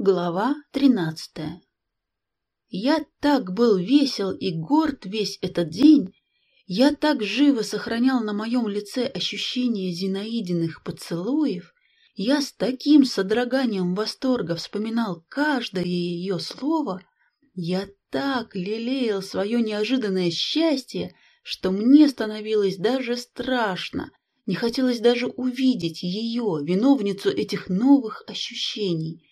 Глава тринадцатая. Я так был весел и горд весь этот день, я так живо сохранял на моем лице ощущение Зинаидиных поцелуев, я с таким содроганием восторга вспоминал каждое ее слово, я так лелеял свое неожиданное счастье, что мне становилось даже страшно, не хотелось даже увидеть ее, виновницу этих новых ощущений.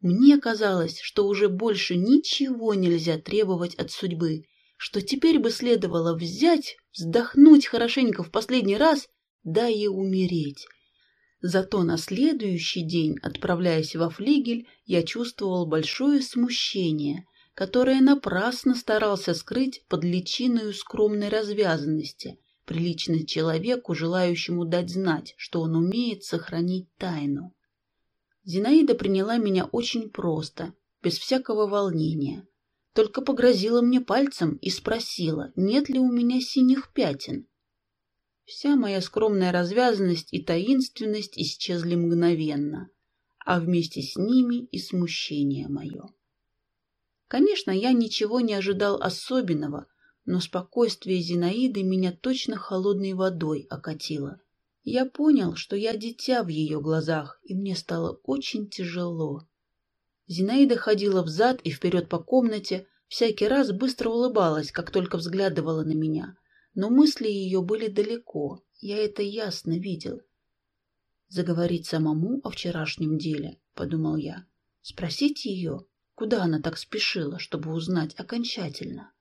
Мне казалось, что уже больше ничего нельзя требовать от судьбы, что теперь бы следовало взять, вздохнуть хорошенько в последний раз, да и умереть. Зато на следующий день, отправляясь во флигель, я чувствовал большое смущение, которое напрасно старался скрыть под личиною скромной развязанности, приличный человеку, желающему дать знать, что он умеет сохранить тайну. Зинаида приняла меня очень просто, без всякого волнения. Только погрозила мне пальцем и спросила, нет ли у меня синих пятен. Вся моя скромная развязанность и таинственность исчезли мгновенно, а вместе с ними и смущение мое. Конечно, я ничего не ожидал особенного, но спокойствие Зинаиды меня точно холодной водой окатило. Я понял, что я дитя в ее глазах, и мне стало очень тяжело. Зинаида ходила взад и вперед по комнате, всякий раз быстро улыбалась, как только взглядывала на меня. Но мысли ее были далеко, я это ясно видел. Заговорить самому о вчерашнем деле, подумал я. Спросить ее, куда она так спешила, чтобы узнать окончательно.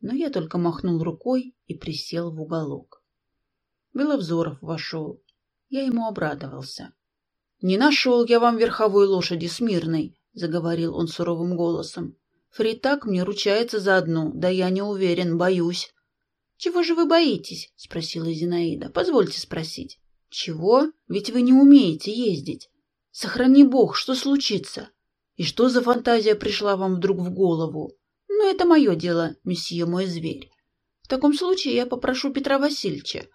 Но я только махнул рукой и присел в уголок. Беловзоров вошел. Я ему обрадовался. — Не нашел я вам верховой лошади смирной, — заговорил он суровым голосом. — Фритак мне ручается за одну, да я не уверен, боюсь. — Чего же вы боитесь? — спросила Зинаида. — Позвольте спросить. — Чего? Ведь вы не умеете ездить. Сохрани бог, что случится? И что за фантазия пришла вам вдруг в голову? Ну, это мое дело, месье мой зверь. В таком случае я попрошу Петра Васильевича,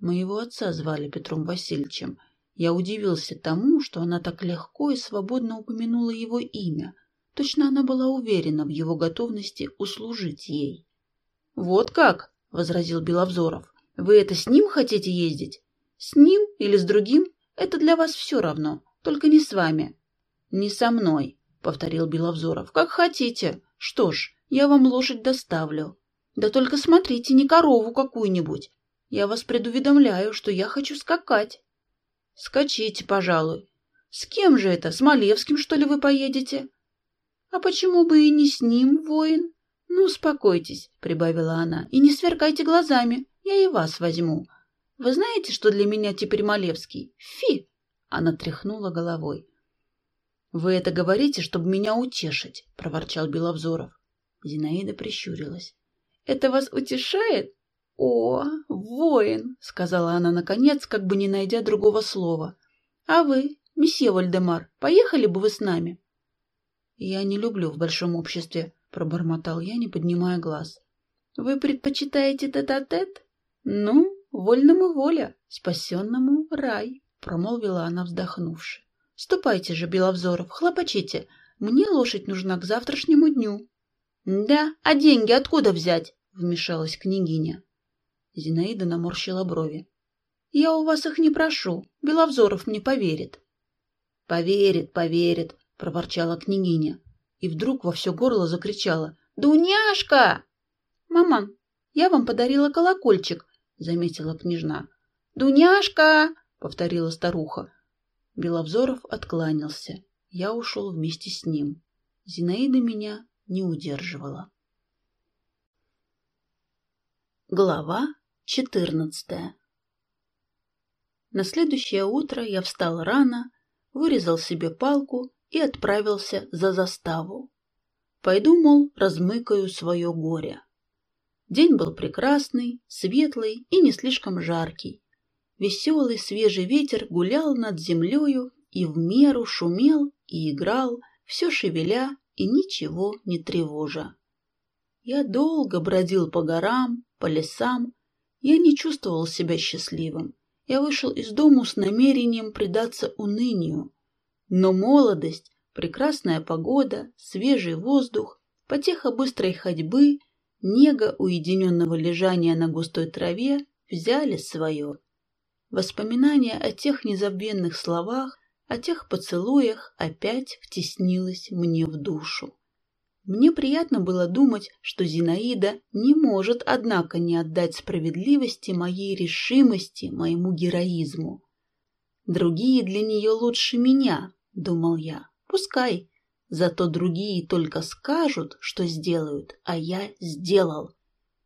Моего отца звали Петром Васильевичем. Я удивился тому, что она так легко и свободно упомянула его имя. Точно она была уверена в его готовности услужить ей. — Вот как? — возразил Беловзоров. — Вы это с ним хотите ездить? С ним или с другим? Это для вас все равно, только не с вами. — Не со мной, — повторил Беловзоров. — Как хотите. Что ж, я вам лошадь доставлю. Да только смотрите, не корову какую-нибудь, я вас предуведомляю, что я хочу скакать. Скачите, пожалуй. С кем же это? С Малевским, что ли, вы поедете? А почему бы и не с ним, воин? Ну, успокойтесь, прибавила она, и не сверкайте глазами. Я и вас возьму. Вы знаете, что для меня теперь Малевский? Фи! Она тряхнула головой. Вы это говорите, чтобы меня утешить, проворчал Беловзоров. Зинаида прищурилась. Это вас утешает? «О, воин!» — сказала она наконец, как бы не найдя другого слова. «А вы, месье Вальдемар, поехали бы вы с нами?» «Я не люблю в большом обществе», — пробормотал я, не поднимая глаз. «Вы предпочитаете тет-а-тет? Ну, вольному воля, спасенному рай», — промолвила она, вздохнувши. «Ступайте же, Беловзоров, хлопочите. Мне лошадь нужна к завтрашнему дню». «Да, а деньги откуда взять?» — вмешалась княгиня. Зинаида наморщила брови. «Я у вас их не прошу. Беловзоров мне поверит». «Поверит, поверит», — проворчала княгиня. И вдруг во все горло закричала. «Дуняшка!» «Маман, я вам подарила колокольчик», — заметила княжна. «Дуняшка!» — повторила старуха. Беловзоров откланялся. Я ушел вместе с ним. Зинаида меня не удерживала. Глава Четырнадцатое. На следующее утро я встал рано, вырезал себе палку и отправился за заставу. Пойду, мол, размыкаю свое горе. День был прекрасный, светлый и не слишком жаркий. Веселый свежий ветер гулял над землею и в меру шумел и играл, все шевеля и ничего не тревожа. Я долго бродил по горам, по лесам, я не чувствовал себя счастливым. Я вышел из дому с намерением предаться унынию. Но молодость, прекрасная погода, свежий воздух, потеха быстрой ходьбы, нега уединенного лежания на густой траве взяли свое. Воспоминание о тех незабвенных словах, о тех поцелуях опять втеснилось мне в душу. Мне приятно было думать, что Зинаида не может, однако, не отдать справедливости моей решимости, моему героизму. Другие для нее лучше меня, думал я. Пускай. Зато другие только скажут, что сделают, а я сделал.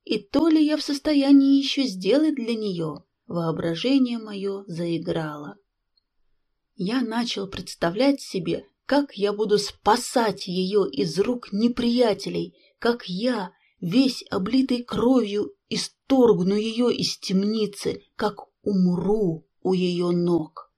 И то ли я в состоянии еще сделать для нее, воображение мое заиграло. Я начал представлять себе, как я буду спасать ее из рук неприятелей, как я, весь облитый кровью, исторгну ее из темницы, как умру у ее ног.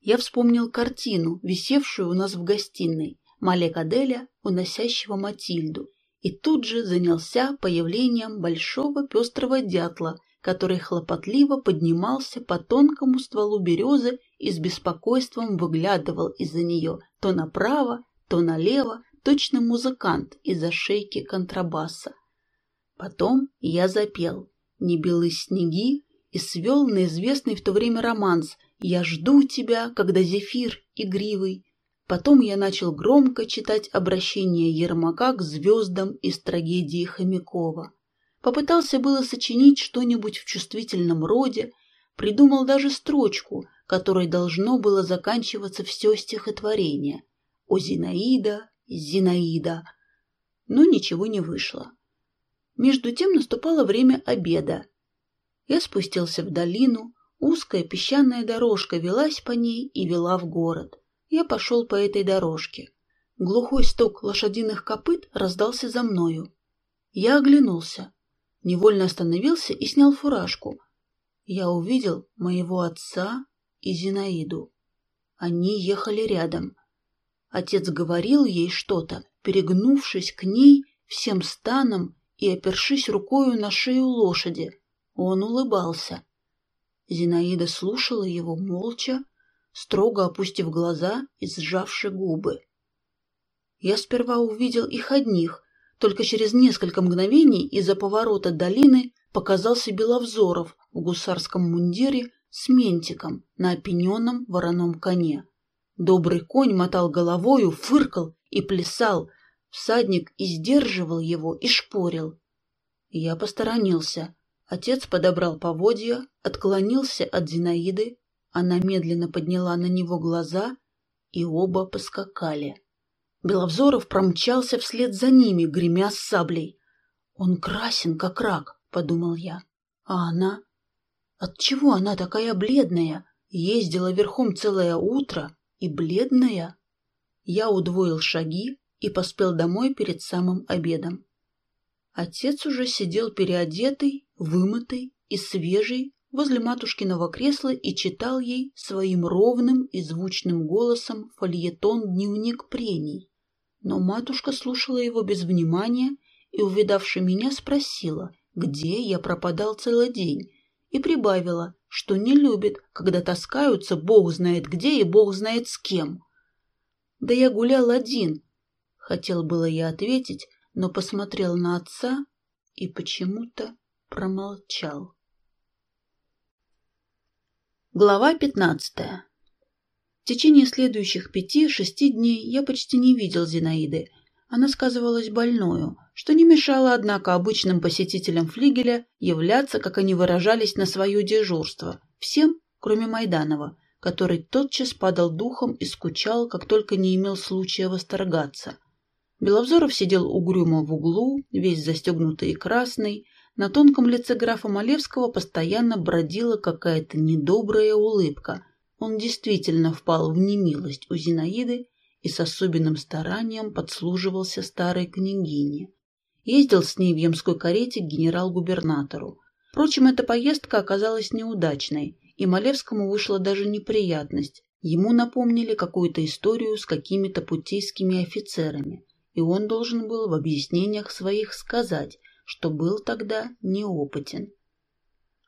Я вспомнил картину, висевшую у нас в гостиной, Малек Аделя, уносящего Матильду, и тут же занялся появлением большого пестрого дятла, который хлопотливо поднимался по тонкому стволу березы и с беспокойством выглядывал из-за нее то направо, то налево, точно музыкант из-за шейки контрабаса. Потом я запел «Не белы снеги» и свел на известный в то время романс «Я жду тебя, когда зефир игривый». Потом я начал громко читать обращение Ермака к звездам из трагедии Хомякова. Попытался было сочинить что-нибудь в чувствительном роде, придумал даже строчку, которой должно было заканчиваться все стихотворение. О Зинаида, Зинаида. Но ничего не вышло. Между тем наступало время обеда. Я спустился в долину, узкая песчаная дорожка велась по ней и вела в город. Я пошел по этой дорожке. Глухой стук лошадиных копыт раздался за мною. Я оглянулся невольно остановился и снял фуражку. Я увидел моего отца и Зинаиду. Они ехали рядом. Отец говорил ей что-то, перегнувшись к ней всем станом и опершись рукою на шею лошади. Он улыбался. Зинаида слушала его молча, строго опустив глаза и сжавши губы. Я сперва увидел их одних, только через несколько мгновений из-за поворота долины показался Беловзоров в гусарском мундире с ментиком на опененном вороном коне. Добрый конь мотал головою, фыркал и плясал. Всадник и сдерживал его, и шпорил. Я посторонился. Отец подобрал поводья, отклонился от Зинаиды. Она медленно подняла на него глаза, и оба поскакали. Беловзоров промчался вслед за ними, гремя с саблей. «Он красен, как рак», — подумал я. «А она? Отчего она такая бледная? Ездила верхом целое утро и бледная?» Я удвоил шаги и поспел домой перед самым обедом. Отец уже сидел переодетый, вымытый и свежий возле матушкиного кресла и читал ей своим ровным и звучным голосом фольетон «Дневник прений». Но матушка слушала его без внимания и, увидавши меня, спросила, где я пропадал целый день, и прибавила, что не любит, когда таскаются бог знает где и бог знает с кем. «Да я гулял один», — хотел было я ответить, но посмотрел на отца и почему-то промолчал. Глава пятнадцатая В течение следующих пяти-шести дней я почти не видел Зинаиды. Она сказывалась больною, что не мешало, однако, обычным посетителям флигеля являться, как они выражались, на свое дежурство. Всем, кроме Майданова, который тотчас падал духом и скучал, как только не имел случая восторгаться. Беловзоров сидел угрюмо в углу, весь застегнутый и красный, на тонком лице графа Малевского постоянно бродила какая-то недобрая улыбка. Он действительно впал в немилость у Зинаиды и с особенным старанием подслуживался старой княгине. Ездил с ней в ямской карете к генерал-губернатору. Впрочем, эта поездка оказалась неудачной, и Малевскому вышла даже неприятность. Ему напомнили какую-то историю с какими-то путейскими офицерами, и он должен был в объяснениях своих сказать, что был тогда неопытен.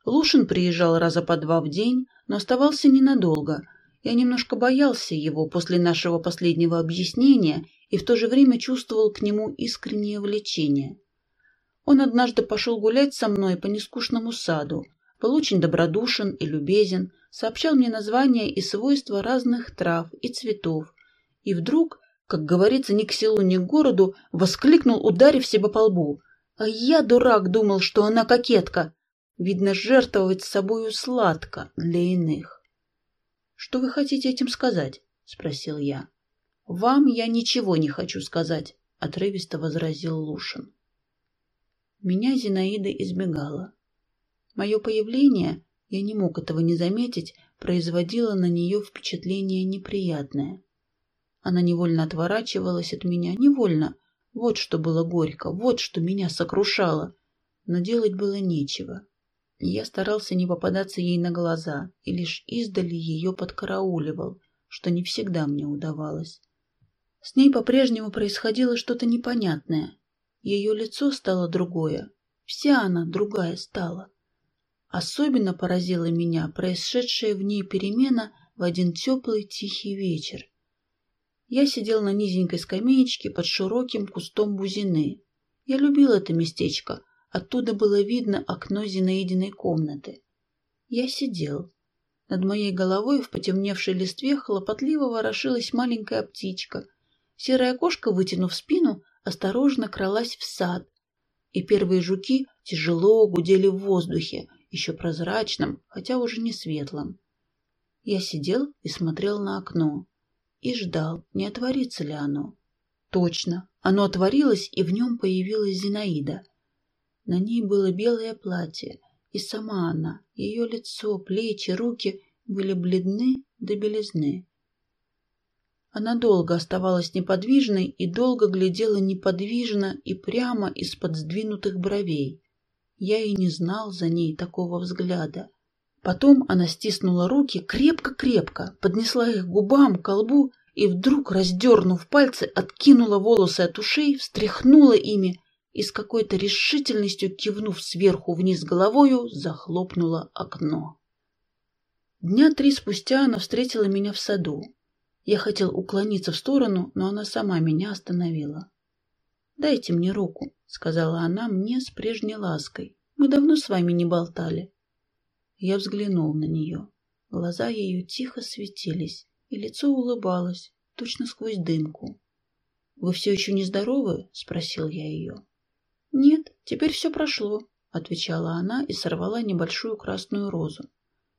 Лушин приезжал раза по два в день, но оставался ненадолго, Я немножко боялся его после нашего последнего объяснения и в то же время чувствовал к нему искреннее влечение. Он однажды пошел гулять со мной по нескучному саду, был очень добродушен и любезен, сообщал мне названия и свойства разных трав и цветов, и вдруг, как говорится, ни к селу, ни к городу, воскликнул, ударив себя по лбу. «А я, дурак, думал, что она кокетка!» Видно, жертвовать собою сладко для иных. «Что вы хотите этим сказать?» — спросил я. «Вам я ничего не хочу сказать», — отрывисто возразил Лушин. Меня Зинаида избегала. Мое появление, я не мог этого не заметить, производило на нее впечатление неприятное. Она невольно отворачивалась от меня, невольно. Вот что было горько, вот что меня сокрушало. Но делать было нечего. Я старался не попадаться ей на глаза и лишь издали ее подкарауливал, что не всегда мне удавалось. С ней по-прежнему происходило что-то непонятное. Ее лицо стало другое. Вся она другая стала. Особенно поразила меня происшедшая в ней перемена в один теплый тихий вечер. Я сидел на низенькой скамеечке под широким кустом бузины. Я любил это местечко, Оттуда было видно окно Зинаидиной комнаты. Я сидел. Над моей головой в потемневшей листве хлопотливо ворошилась маленькая птичка. Серая кошка, вытянув спину, осторожно кралась в сад. И первые жуки тяжело гудели в воздухе, еще прозрачном, хотя уже не светлом. Я сидел и смотрел на окно. И ждал, не отворится ли оно. Точно, оно отворилось, и в нем появилась Зинаида. На ней было белое платье, и сама она, ее лицо, плечи, руки были бледны до белизны. Она долго оставалась неподвижной и долго глядела неподвижно и прямо из-под сдвинутых бровей. Я и не знал за ней такого взгляда. Потом она стиснула руки крепко-крепко, поднесла их к губам, к колбу и вдруг, раздернув пальцы, откинула волосы от ушей, встряхнула ими и с какой-то решительностью, кивнув сверху вниз головою, захлопнула окно. Дня три спустя она встретила меня в саду. Я хотел уклониться в сторону, но она сама меня остановила. «Дайте мне руку», — сказала она мне с прежней лаской. «Мы давно с вами не болтали». Я взглянул на нее. Глаза ее тихо светились, и лицо улыбалось, точно сквозь дымку. «Вы все еще нездоровы?» — спросил я ее. «Нет, теперь все прошло», — отвечала она и сорвала небольшую красную розу.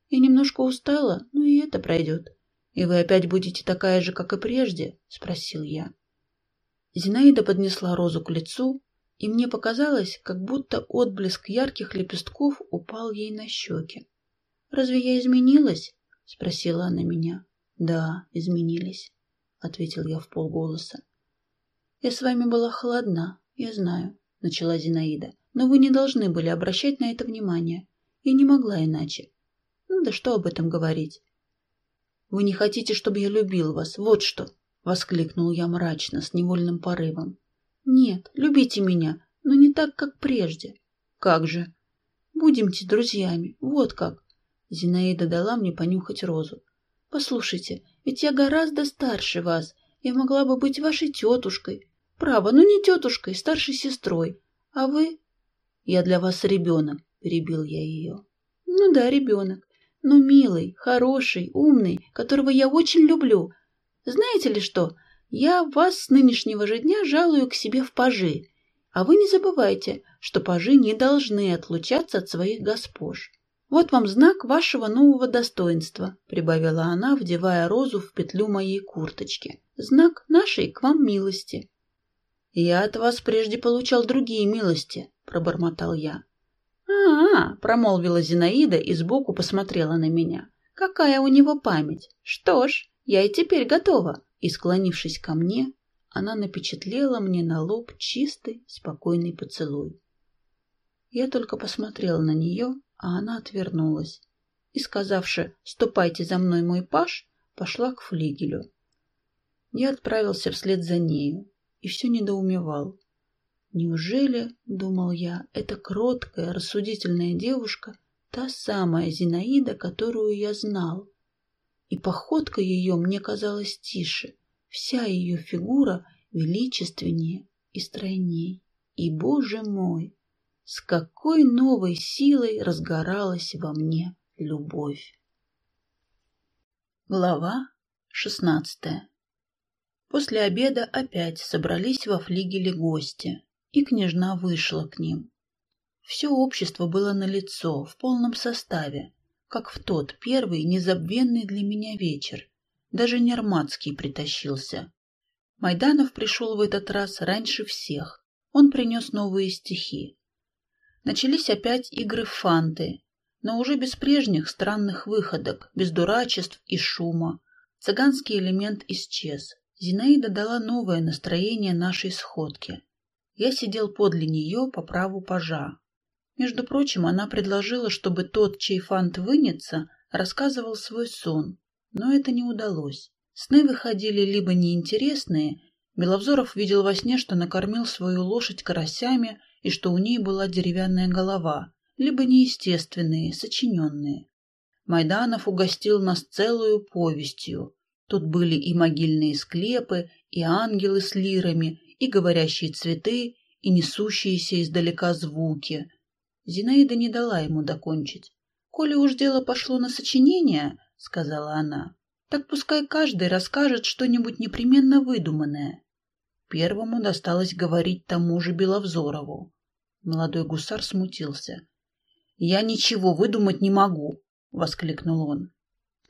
«Я немножко устала, но и это пройдет. И вы опять будете такая же, как и прежде?» — спросил я. Зинаида поднесла розу к лицу, и мне показалось, как будто отблеск ярких лепестков упал ей на щеки. «Разве я изменилась?» — спросила она меня. «Да, изменились», — ответил я в полголоса. «Я с вами была холодна, я знаю начала Зинаида. «Но вы не должны были обращать на это внимание. Я не могла иначе. Ну да что об этом говорить?» «Вы не хотите, чтобы я любил вас, вот что!» — воскликнул я мрачно, с невольным порывом. «Нет, любите меня, но не так, как прежде». «Как же?» «Будемте друзьями, вот как!» Зинаида дала мне понюхать розу. «Послушайте, ведь я гораздо старше вас. Я могла бы быть вашей тетушкой, Право, ну не тетушкой, старшей сестрой. А вы? Я для вас ребенок, перебил я ее. Ну да, ребенок. Но милый, хороший, умный, которого я очень люблю. Знаете ли что? Я вас с нынешнего же дня жалую к себе в пажи. А вы не забывайте, что пажи не должны отлучаться от своих госпож. Вот вам знак вашего нового достоинства, прибавила она, вдевая розу в петлю моей курточки. Знак нашей к вам милости. «Я от вас прежде получал другие милости», — пробормотал я. «А-а-а», — промолвила Зинаида и сбоку посмотрела на меня. «Какая у него память! Что ж, я и теперь готова!» И, склонившись ко мне, она напечатлела мне на лоб чистый, спокойный поцелуй. Я только посмотрела на нее, а она отвернулась и, сказавши «ступайте за мной, мой паш», пошла к флигелю. Я отправился вслед за нею и все недоумевал. Неужели, думал я, эта кроткая, рассудительная девушка та самая Зинаида, которую я знал? и походка ее мне казалась тише, вся ее фигура величественнее и стройней. И, боже мой, с какой новой силой разгоралась во мне любовь. Глава шестнадцатая После обеда опять собрались во флигеле гости, и княжна вышла к ним. Все общество было налицо, в полном составе, как в тот первый незабвенный для меня вечер. Даже Нерматский притащился. Майданов пришел в этот раз раньше всех. Он принес новые стихи. Начались опять игры фанты, но уже без прежних странных выходок, без дурачеств и шума. Цыганский элемент исчез. Зинаида дала новое настроение нашей сходке. Я сидел подле нее по праву пажа. Между прочим, она предложила, чтобы тот, чей фант вынется, рассказывал свой сон, но это не удалось. Сны выходили либо неинтересные, Беловзоров видел во сне, что накормил свою лошадь карасями и что у ней была деревянная голова, либо неестественные, сочиненные. Майданов угостил нас целую повестью. Тут были и могильные склепы, и ангелы с лирами, и говорящие цветы, и несущиеся издалека звуки — Зинаида не дала ему докончить. «Коли уж дело пошло на сочинение, — сказала она, — так пускай каждый расскажет что-нибудь непременно выдуманное». Первому досталось говорить тому же Беловзорову. Молодой гусар смутился. «Я ничего выдумать не могу!» — воскликнул он.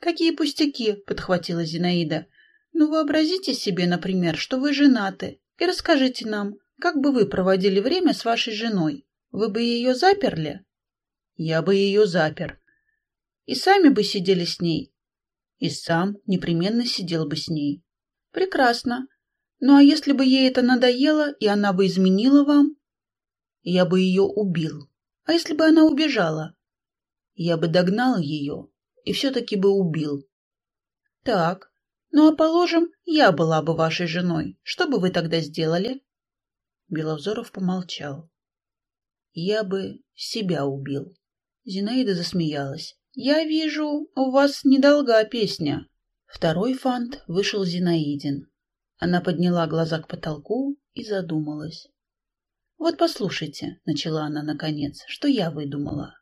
«Какие пустяки!» — подхватила Зинаида. «Ну, вообразите себе, например, что вы женаты, и расскажите нам, как бы вы проводили время с вашей женой. Вы бы ее заперли? Я бы ее запер. И сами бы сидели с ней? И сам непременно сидел бы с ней. Прекрасно. Ну а если бы ей это надоело, и она бы изменила вам? Я бы ее убил. А если бы она убежала? Я бы догнал ее и все-таки бы убил. Так, ну а положим, я была бы вашей женой. Что бы вы тогда сделали? Беловзоров помолчал. Я бы себя убил. Зинаида засмеялась. Я вижу, у вас недолга песня. Второй фант вышел Зинаидин. Она подняла глаза к потолку и задумалась. «Вот послушайте», — начала она наконец, — «что я выдумала.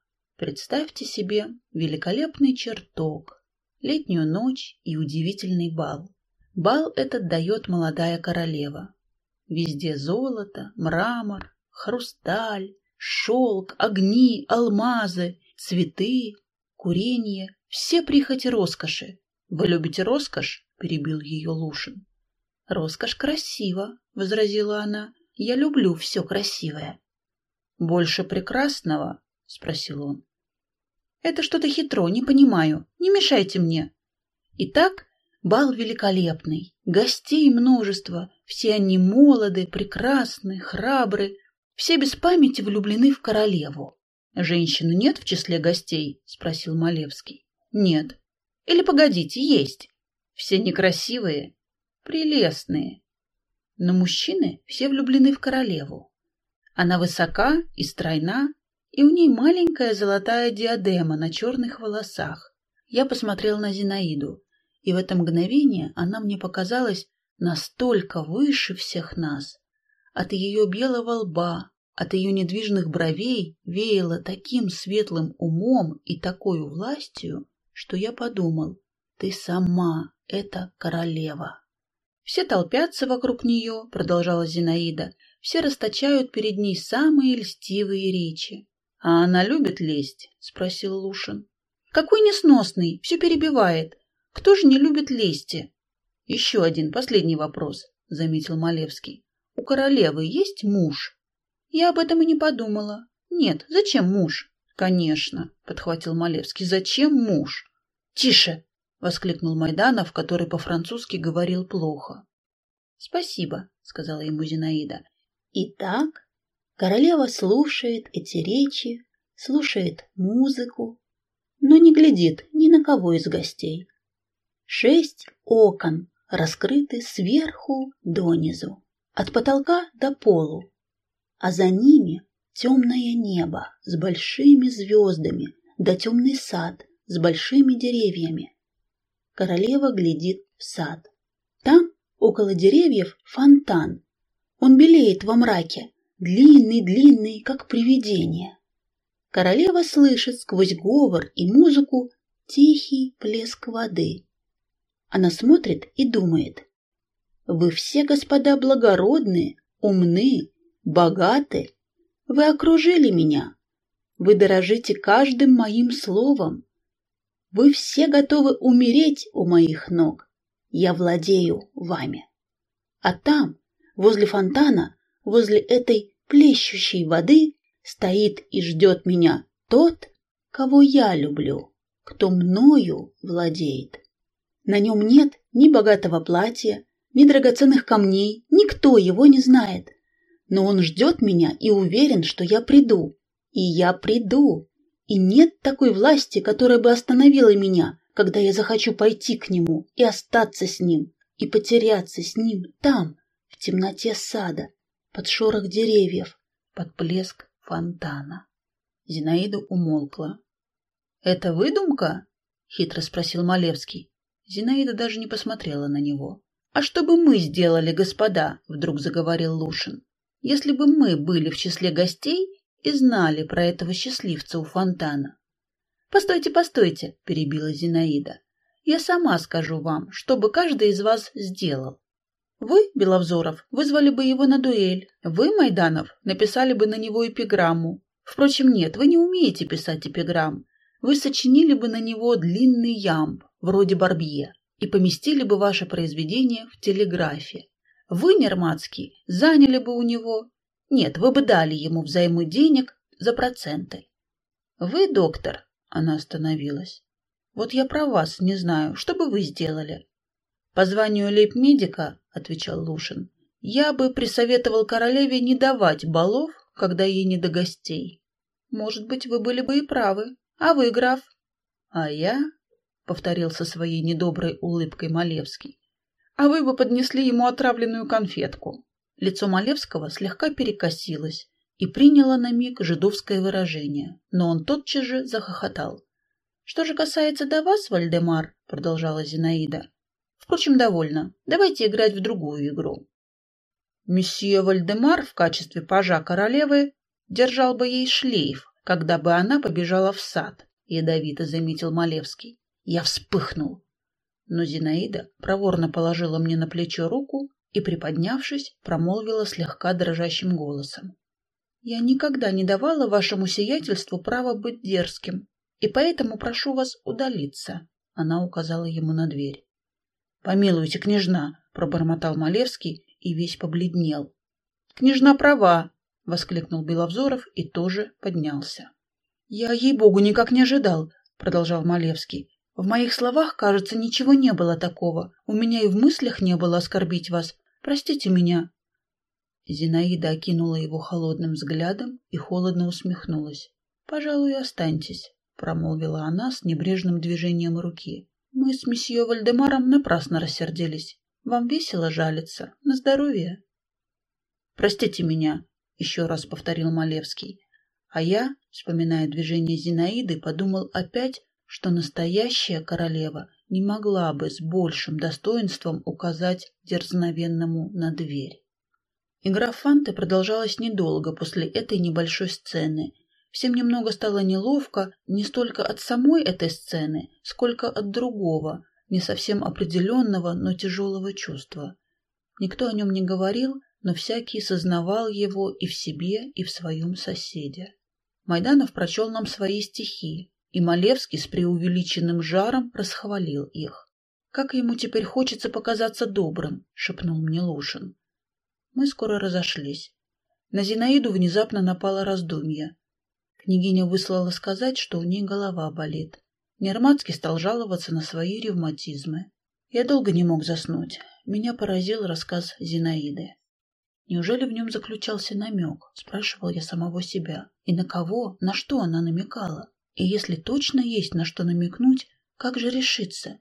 Представьте себе великолепный чертог, летнюю ночь и удивительный бал. Бал этот дает молодая королева. Везде золото, мрамор, хрусталь, Шелк, огни, алмазы, цветы, курение — все прихоти роскоши. Вы любите роскошь? — перебил ее Лушин. — Роскошь красиво, — возразила она. — Я люблю все красивое. — Больше прекрасного? — спросил он. — Это что-то хитро, не понимаю. Не мешайте мне. Итак, бал великолепный, гостей множество, все они молоды, прекрасны, храбры, все без памяти влюблены в королеву. Женщины нет в числе гостей? Спросил Малевский. Нет. Или погодите, есть. Все некрасивые, прелестные. Но мужчины все влюблены в королеву. Она высока и стройна, и у ней маленькая золотая диадема на черных волосах. Я посмотрел на Зинаиду, и в это мгновение она мне показалась настолько выше всех нас, от ее белого лба, от ее недвижных бровей веяло таким светлым умом и такой властью, что я подумал, ты сама, это королева. Все толпятся вокруг нее, продолжала Зинаида, все расточают перед ней самые льстивые речи. А она любит лесть? спросил Лушин. Какой несносный, все перебивает. Кто же не любит лести? Еще один, последний вопрос, заметил Малевский. У королевы есть муж? Я об этом и не подумала. Нет, зачем муж? Конечно, подхватил Малевский. Зачем муж? Тише, воскликнул Майданов, который по-французски говорил плохо. Спасибо, сказала ему Зинаида. Итак, королева слушает эти речи, слушает музыку, но не глядит ни на кого из гостей. Шесть окон раскрыты сверху донизу от потолка до полу, а за ними темное небо с большими звездами да темный сад с большими деревьями. королева глядит в сад. Там, около деревьев, фонтан. Он белеет во мраке, длинный-длинный, как привидение. Королева слышит сквозь говор и музыку тихий плеск воды. Она смотрит и думает. Вы все, господа, благородные, умны, богаты. Вы окружили меня. Вы дорожите каждым моим словом. Вы все готовы умереть у моих ног. Я владею вами. А там, возле фонтана, возле этой плещущей воды, стоит и ждет меня тот, кого я люблю, кто мною владеет. На нем нет ни богатого платья, ни драгоценных камней, никто его не знает. Но он ждет меня и уверен, что я приду. И я приду. И нет такой власти, которая бы остановила меня, когда я захочу пойти к нему и остаться с ним, и потеряться с ним там, в темноте сада, под шорох деревьев, под плеск фонтана. Зинаида умолкла. — Это выдумка? — хитро спросил Малевский. Зинаида даже не посмотрела на него. — А что бы мы сделали, господа? — вдруг заговорил Лушин. — Если бы мы были в числе гостей и знали про этого счастливца у фонтана. — Постойте, постойте, — перебила Зинаида. — Я сама скажу вам, что бы каждый из вас сделал. Вы, Беловзоров, вызвали бы его на дуэль. Вы, Майданов, написали бы на него эпиграмму. Впрочем, нет, вы не умеете писать эпиграмм. Вы сочинили бы на него длинный ямб, вроде Барбье, и поместили бы ваше произведение в телеграфе. Вы, Нермацкий, заняли бы у него нет, вы бы дали ему взаймы денег за проценты. Вы, доктор, она остановилась. Вот я про вас не знаю, что бы вы сделали? По званию лейб-медика, отвечал Лушин, я бы присоветовал королеве не давать балов, когда ей не до гостей. Может быть, вы были бы и правы. А вы, граф? А я, повторил со своей недоброй улыбкой Малевский, а вы бы поднесли ему отравленную конфетку. Лицо Малевского слегка перекосилось и приняло на миг жидовское выражение, но он тотчас же захохотал. — Что же касается до вас, Вальдемар, — продолжала Зинаида, — впрочем, довольно. Давайте играть в другую игру. Месье Вальдемар в качестве пажа королевы держал бы ей шлейф, когда бы она побежала в сад, — ядовито заметил Малевский. Я вспыхнул. Но Зинаида проворно положила мне на плечо руку и, приподнявшись, промолвила слегка дрожащим голосом. «Я никогда не давала вашему сиятельству права быть дерзким, и поэтому прошу вас удалиться», — она указала ему на дверь. «Помилуйте, княжна», — пробормотал Малевский и весь побледнел. «Княжна права», — воскликнул Беловзоров и тоже поднялся. «Я, ей-богу, никак не ожидал», — продолжал Малевский. «В моих словах, кажется, ничего не было такого. У меня и в мыслях не было оскорбить вас. Простите меня. Зинаида окинула его холодным взглядом и холодно усмехнулась. Пожалуй, останьтесь, промолвила она с небрежным движением руки. Мы с месье Вальдемаром напрасно рассердились. Вам весело жалиться. На здоровье. Простите меня, еще раз повторил Малевский. А я, вспоминая движение Зинаиды, подумал опять, что настоящая королева не могла бы с большим достоинством указать дерзновенному на дверь. Игра фанты продолжалась недолго после этой небольшой сцены. Всем немного стало неловко не столько от самой этой сцены, сколько от другого, не совсем определенного, но тяжелого чувства. Никто о нем не говорил, но всякий сознавал его и в себе, и в своем соседе. Майданов прочел нам свои стихи, и Малевский с преувеличенным жаром расхвалил их. «Как ему теперь хочется показаться добрым», — шепнул мне Лушин. Мы скоро разошлись. На Зинаиду внезапно напало раздумье. Княгиня выслала сказать, что у ней голова болит. Нермацкий стал жаловаться на свои ревматизмы. Я долго не мог заснуть. Меня поразил рассказ Зинаиды. Неужели в нем заключался намек? Спрашивал я самого себя. И на кого, на что она намекала? И если точно есть на что намекнуть, как же решиться?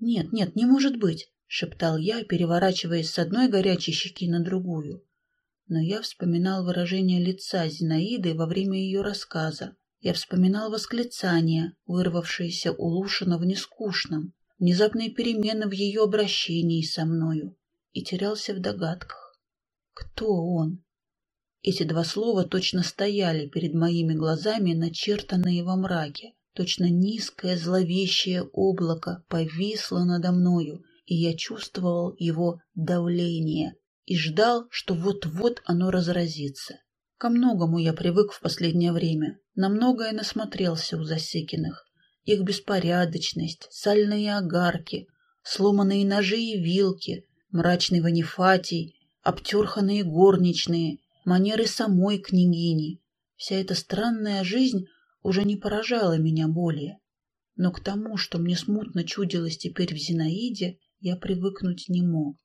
Нет, нет, не может быть, шептал я, переворачиваясь с одной горячей щеки на другую. Но я вспоминал выражение лица Зинаиды во время ее рассказа. Я вспоминал восклицание, вырвавшееся у Лушина в нескучном, внезапные перемены в ее обращении со мною и терялся в догадках. Кто он? Эти два слова точно стояли перед моими глазами, начертанные во мраке. Точно низкое зловещее облако повисло надо мною, и я чувствовал его давление и ждал, что вот-вот оно разразится. Ко многому я привык в последнее время, на многое насмотрелся у Засекиных. Их беспорядочность, сальные огарки, сломанные ножи и вилки, мрачный ванифатий, обтерханные горничные, манеры самой княгини. Вся эта странная жизнь уже не поражала меня более. Но к тому, что мне смутно чудилось теперь в Зинаиде, я привыкнуть не мог.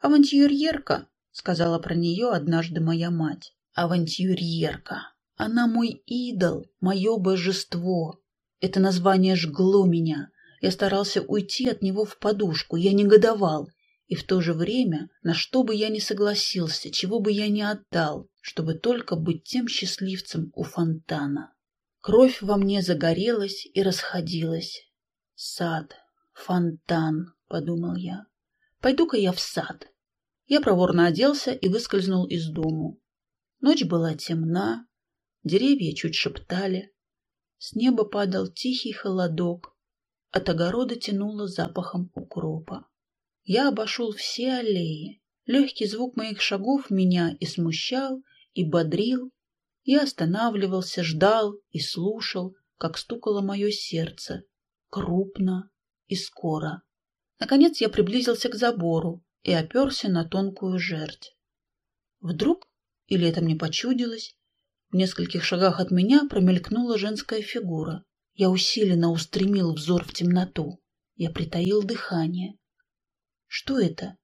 «Авантюрьерка», — сказала про нее однажды моя мать. «Авантюрьерка. Она мой идол, мое божество. Это название жгло меня. Я старался уйти от него в подушку, я негодовал. И в то же время, на что бы я ни согласился, чего бы я ни отдал, чтобы только быть тем счастливцем у фонтана. Кровь во мне загорелась и расходилась. Сад, фонтан, — подумал я. Пойду-ка я в сад. Я проворно оделся и выскользнул из дому. Ночь была темна, деревья чуть шептали. С неба падал тихий холодок, от огорода тянуло запахом укропа. Я обошел все аллеи. Легкий звук моих шагов меня и смущал, и бодрил. Я останавливался, ждал и слушал, как стукало мое сердце, крупно и скоро. Наконец я приблизился к забору, и оперся на тонкую жердь. Вдруг, или это мне почудилось, в нескольких шагах от меня промелькнула женская фигура. Я усиленно устремил взор в темноту. Я притаил дыхание. Что это?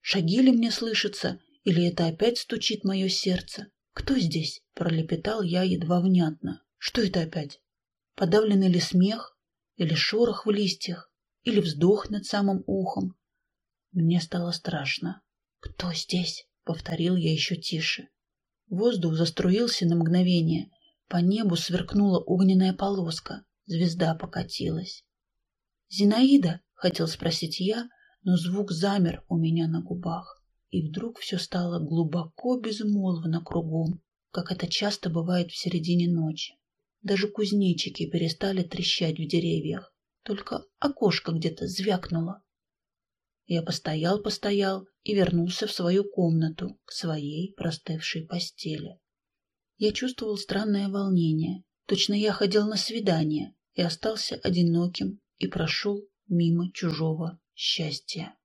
Шаги ли мне слышатся, или это опять стучит мое сердце? Кто здесь? Пролепетал я едва внятно. Что это опять? Подавленный ли смех? Или шорох в листьях? Или вздох над самым ухом? Мне стало страшно. «Кто здесь?» — повторил я еще тише. Воздух заструился на мгновение. По небу сверкнула огненная полоска. Звезда покатилась. «Зинаида?» — хотел спросить я, но звук замер у меня на губах. И вдруг все стало глубоко безмолвно кругом, как это часто бывает в середине ночи. Даже кузнечики перестали трещать в деревьях. Только окошко где-то звякнуло. Я постоял-постоял и вернулся в свою комнату, к своей простывшей постели. Я чувствовал странное волнение. Точно я ходил на свидание и остался одиноким и прошел мимо чужого счастья.